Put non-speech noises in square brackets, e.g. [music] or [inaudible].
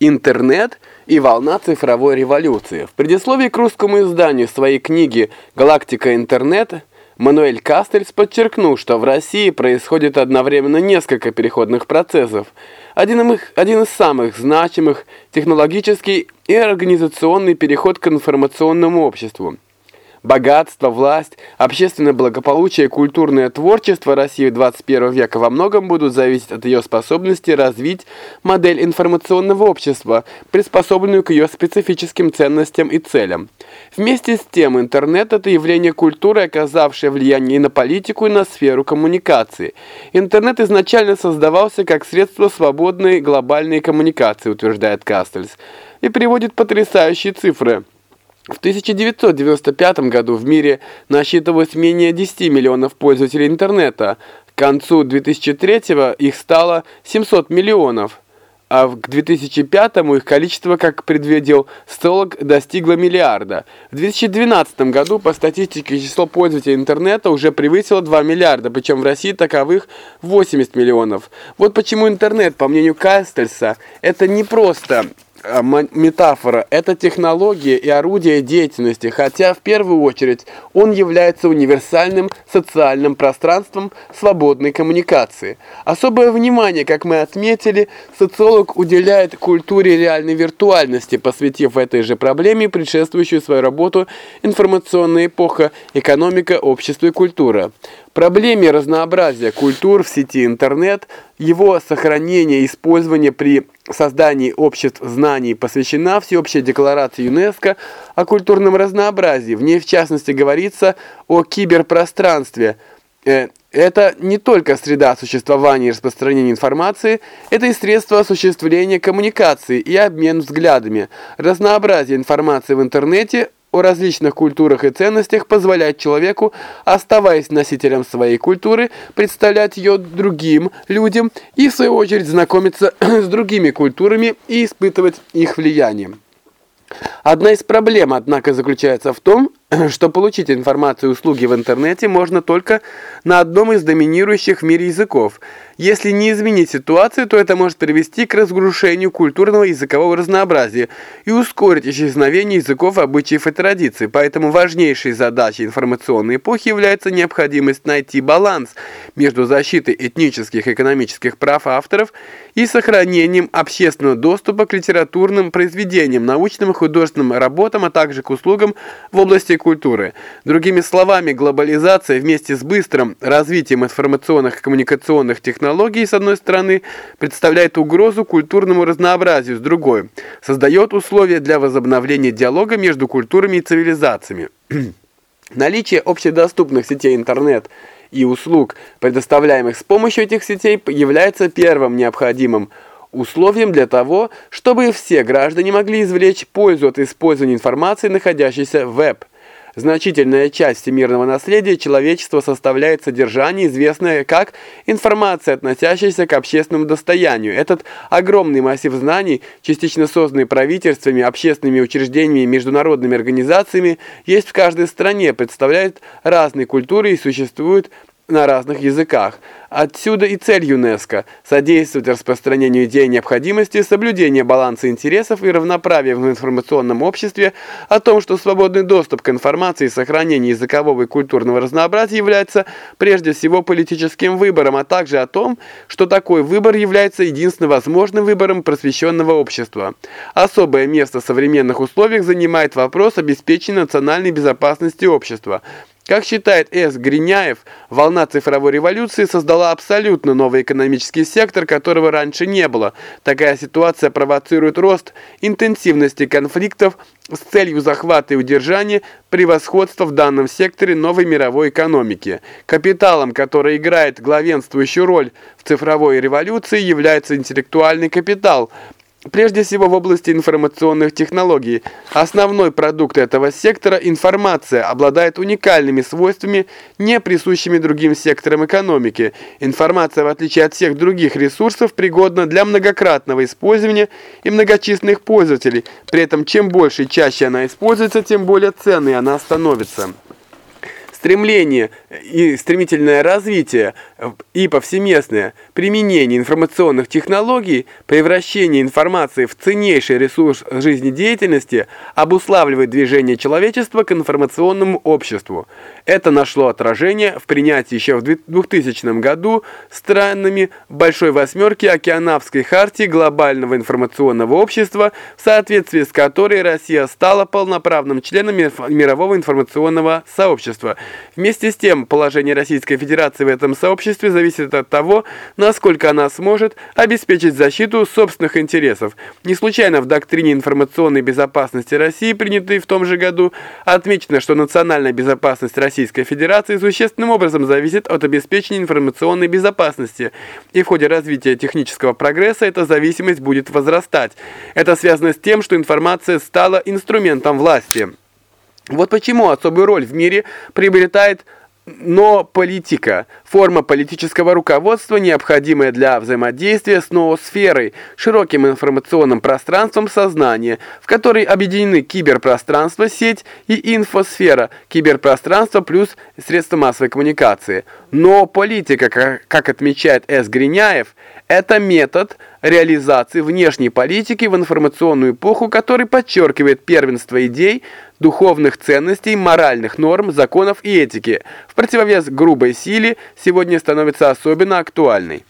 Интернет и волна цифровой революции. В предисловии к русскому изданию своей книги «Галактика интернет» Мануэль Кастельс подчеркнул, что в России происходит одновременно несколько переходных процессов. Один, их, один из самых значимых – технологический и организационный переход к информационному обществу. Богатство, власть, общественное благополучие, культурное творчество России 21 века во многом будут зависеть от ее способности развить модель информационного общества, приспособленную к ее специфическим ценностям и целям. Вместе с тем, интернет – это явление культуры, оказавшее влияние и на политику, и на сферу коммуникации. Интернет изначально создавался как средство свободной глобальной коммуникации, утверждает Кастельс, и приводит потрясающие цифры – в 1995 году в мире насчитывалось менее 10 миллионов пользователей интернета. К концу 2003 их стало 700 миллионов. А к 2005 их количество, как предвидел Столог, достигло миллиарда. В 2012 году, по статистике, число пользователей интернета уже превысило 2 миллиарда, причем в России таковых 80 миллионов. Вот почему интернет, по мнению Кастельса, это не просто метафора – это технология и орудие деятельности, хотя в первую очередь он является универсальным социальным пространством свободной коммуникации. Особое внимание, как мы отметили, социолог уделяет культуре реальной виртуальности, посвятив этой же проблеме предшествующую свою работу «Информационная эпоха. Экономика, общество и культура». Проблеме разнообразия культур в сети интернет, его сохранение и использование при создании обществ знаний посвящена всеобщая декларация ЮНЕСКО о культурном разнообразии. В ней, в частности, говорится о киберпространстве. Э, это не только среда существования и распространения информации, это и средство осуществления коммуникации и обмен взглядами. Разнообразие информации в интернете о различных культурах и ценностях позволяет человеку, оставаясь носителем своей культуры, представлять ее другим людям и, в свою очередь, знакомиться [clears throat] с другими культурами и испытывать их влияние. Одна из проблем, однако, заключается в том, [clears throat] что получить информацию и услуги в интернете можно только на одном из доминирующих в мире языков. Если не изменить ситуацию, то это может привести к разрушению культурного языкового разнообразия и ускорить исчезновение языков, обычаев и традиций. Поэтому важнейшей задачей информационной эпохи является необходимость найти баланс между защитой этнических и экономических прав авторов и сохранением общественного доступа к литературным произведениям, научным и художественным работам, а также к услугам в области культуры. Другими словами, глобализация вместе с быстрым развитием информационных и коммуникационных технологий с одной стороны представляет угрозу культурному разнообразию с другой, создает условия для возобновления диалога между культурами и цивилизациями. [clears throat] Наличие общедоступных сетей интернет и услуг, предоставляемых с помощью этих сетей, является первым необходимым условием для того, чтобы все граждане могли извлечь пользу от использования информации, находящейся в веб. Значительная часть всемирного наследия человечества составляет содержание, известное как информация, относящаяся к общественному достоянию. Этот огромный массив знаний, частично созданный правительствами, общественными учреждениями и международными организациями, есть в каждой стране, представляет разные культуры и существует на разных языках. Отсюда и цель ЮНЕСКО – содействовать распространению идеи необходимости соблюдения баланса интересов и равноправия в информационном обществе, о том, что свободный доступ к информации и сохранение языкового и культурного разнообразия является прежде всего политическим выбором, а также о том, что такой выбор является единственно возможным выбором просвещенного общества. Особое место в современных условиях занимает вопрос обеспечения национальной безопасности общества – как считает С. Гриняев, волна цифровой революции создала абсолютно новый экономический сектор, которого раньше не было. Такая ситуация провоцирует рост интенсивности конфликтов с целью захвата и удержания превосходства в данном секторе новой мировой экономики. Капиталом, который играет главенствующую роль в цифровой революции, является интеллектуальный капитал – Прежде всего в области информационных технологий. Основной продукт этого сектора – информация, обладает уникальными свойствами, не присущими другим секторам экономики. Информация, в отличие от всех других ресурсов, пригодна для многократного использования и многочисленных пользователей. При этом, чем больше и чаще она используется, тем более ценной она становится. Стремление и стремительное развитие и повсеместное применение информационных технологий, превращение информации в ценнейший ресурс жизнедеятельности обуславливает движение человечества к информационному обществу. Это нашло отражение в принятии еще в 2000 году странами Большой Восьмерки Океанавской хартии глобального информационного общества, в соответствии с которой Россия стала полноправным членом мирового информационного сообщества. Вместе с тем, положение Российской Федерации в этом сообществе зависит от того, насколько она сможет обеспечить защиту собственных интересов. Не случайно в доктрине информационной безопасности России, принятой в том же году, отмечено, что национальная безопасность Российской Федерации существенным образом зависит от обеспечения информационной безопасности, и в ходе развития технического прогресса эта зависимость будет возрастать. Это связано с тем, что информация стала инструментом власти. Вот почему особую роль в мире приобретает но политика – форма политического руководства, необходимая для взаимодействия с ноосферой, широким информационным пространством сознания, в которой объединены киберпространство, сеть и инфосфера, киберпространство плюс средства массовой коммуникации. Но политика, как отмечает С. Гриняев, это метод реализации внешней политики в информационную эпоху, который подчеркивает первенство идей, духовных ценностей, моральных норм, законов и этики, в противовес грубой силе, сегодня становится особенно актуальной.